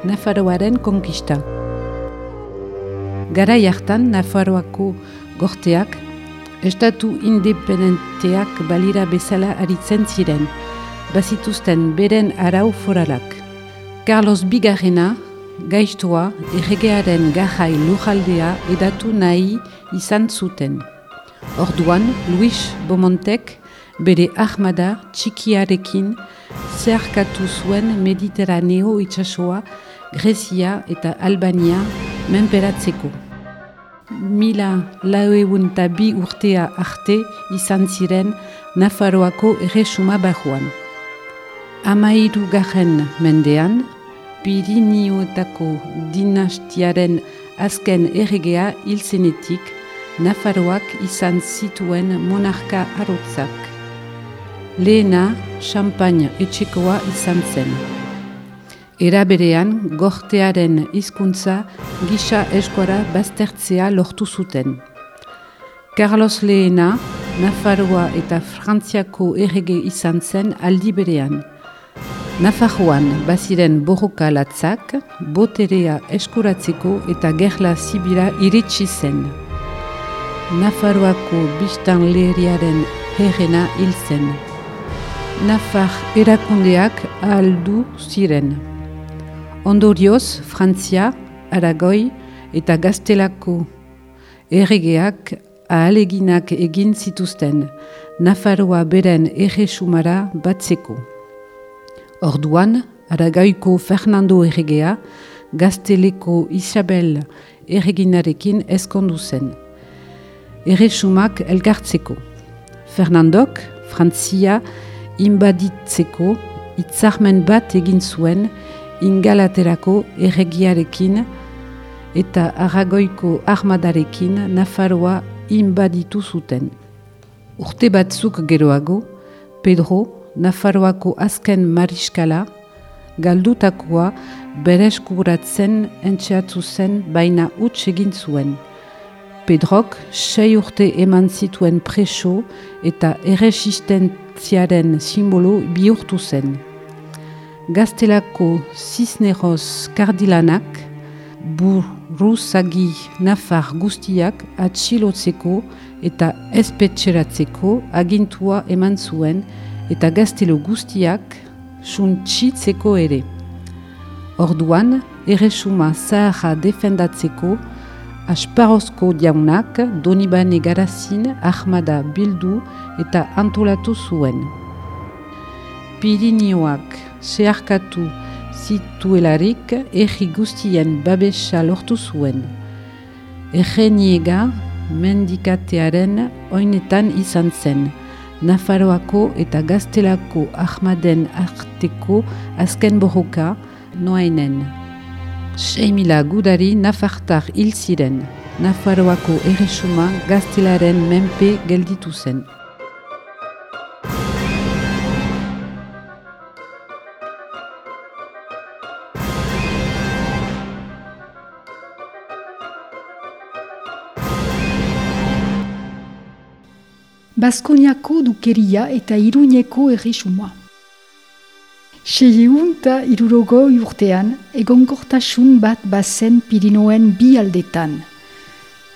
Nafarroaren konkista. Gara jartan Nafarroako gorteak, estatu independenteak balira bezala aritzen ziren, bazituzten beren arau foralak. Carlos Bigarrena, gaiztoa, erregearen gajai lujaldea edatu nahi izan zuten. Orduan, Luis Bomontek, bere ahmada txikiarekin zeharkatu zuen Mediterraneo itxasoa Grezia eta Albania menperatzeko. Mila laueun bi urtea arte izan ziren Nafarroako erresuma bajuan. Amairu garen mendean, Pirinioetako dinastiaren azken erregea hilzenetik Nafarroak izan zituen monarka arotzak. Lehena, Champagne etxekoa izan zen. Era berean, gortearen hizkuntza gisa eskuara baztertzea lortu zuten. Carlos Lehena, Nafarroa eta Frantziako errege izan zen aldi berean. Nafarroan baziren borroka latzak, boterea eskuratzeko eta gerla zibira iritsi zen. Nafarroako biztan leheriaren herrena hil zen. Nafar erakundeak aldu ziren. Ondorioz, Frantzia, Aragoi eta Gaztelako erregeak ahaleginak egin zituzten Nafarroa beren erresumara batzeko. Orduan, Aragoiko Fernando erregea, Gazteleko Isabel erreginarekin eskondu zen. Erresumak elgartzeko. Fernandok, Frantzia, inbaditzeko, itzarmen bat egin zuen, ingalaterako erregiarekin eta Aragoiko armadarekin Nafarroa inbaditu zuten. Urte batzuk geroago, Pedro, Nafarroako azken mariskala, galdutakoa bereskuratzen entxeatu zen baina huts egin zuen. Pedrok sei urte eman zituen preso eta erresistentziaren simbolo bihurtu zen. Gaztelako Cisneros kardilanak, buruzagi nafar guztiak atxilotzeko eta espetxeratzeko agintua eman zuen eta gaztelo guztiak suntxitzeko ere. Orduan, erresuma zaharra defendatzeko Asparozko diaunak Donibane Garazin ahmada bildu eta antolatu zuen. Pirinioak zeharkatu zituelarik erri guztien babesa lortu zuen. Erreniega mendikatearen oinetan izan zen, Nafarroako eta Gaztelako ahmaden arteko azken borroka noainen. Seimila gudari Nafartar hil ziren, Nafarroako erresuma Gaztelaren menpe gelditu zen. Baskoniako dukeria eta iruñeko erresuma. Seieun eta irurogo urtean, egonkortasun bat bazen Pirinoen bi aldetan.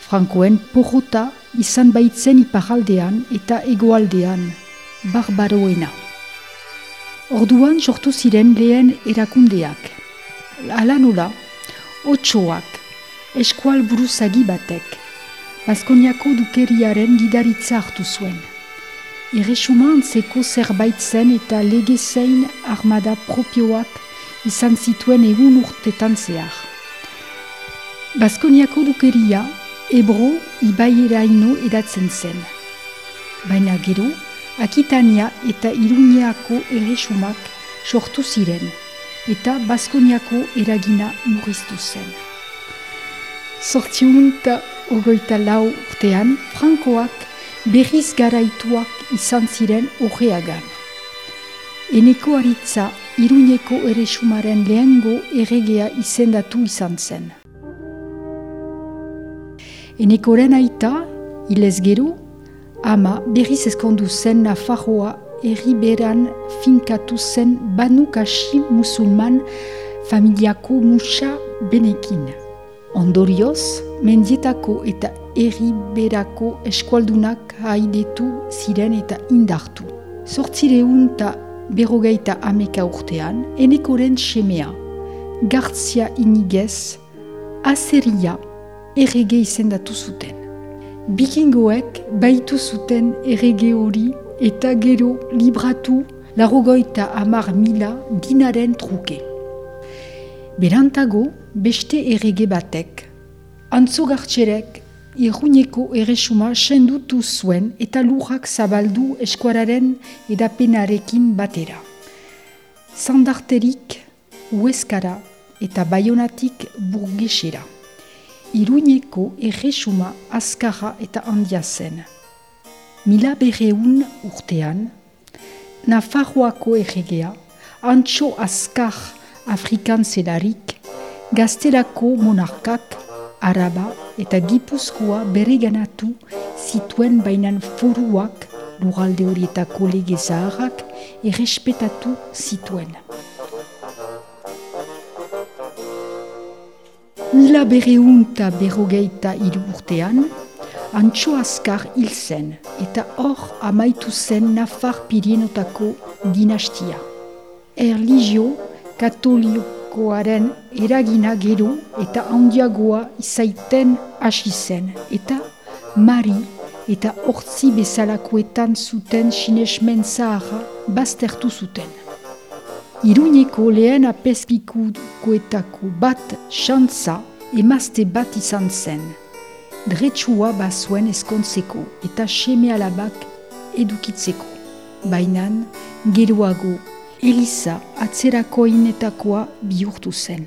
Frankoen porrota izan baitzen iparaldean eta egoaldean, barbaroena. Orduan sortu ziren lehen erakundeak. Ala nola, otsoak, eskual buruzagi batek, Baskoniako dukeriaren gidaritza hartu zuen. Erresuman zeko zerbait zen eta lege zein armada propioak izan zituen egun urtetan zehar. Baskoniako dukeria Ebro ibaieraino edatzen zen. Baina gero, Akitania eta Iruñeako erresumak sortu ziren eta Baskoniako eragina murriztu zen. Sortziunta ogoita lau urtean, frankoak berriz garaituak izan ziren horreagan. Eneko aritza iruñeko ere sumaren lehengo erregea izendatu izan zen. Enekoren aita, hilez gero, ama berriz eskondu zen Nafarroa erriberan finkatu zen Banu Kashim musulman familiako musa benekin. Ondorioz, mendietako eta erriberako eskualdunak haidetu ziren eta indartu. Zortzireun eta berrogeita ameka urtean, enekoren semea, gartzia inigez, azeria errege izendatu zuten. Bikingoek baitu zuten errege hori eta gero libratu larogoita amar mila dinaren truke. Berantago, beste errege batek, antzogartxerek irruñeko erresuma sendutu zuen eta lurrak zabaldu eskuararen edapenarekin batera. Zandarterik, ueskara eta baionatik burgesera. Iruñeko erresuma azkarra eta handia zen. Mila berreun urtean, Nafarroako erregea, antxo azkar afrikan zelarik, gaztelako monarkak, araba eta gipuzkoa bereganatu zituen bainan foruak luralde horietako lege zaharrak errespetatu zituen. Mila berreun eta berrogeita urtean, antxo azkar hil zen eta hor amaitu zen Nafar Pirienotako dinastia. Erligio katolikoaren eragina gero eta handiagoa izaiten hasi zen eta Mari eta hortzi bezalakoetan zuten sinesmen zaharra baztertu zuten. Iruñeko lehen apespikukoetako bat xantza emazte bat izan zen dretsua bazuen eskontzeko eta seme alabak edukitzeko. Bainan, geroago, Elisa atzerako inetakoa bihurtu zen.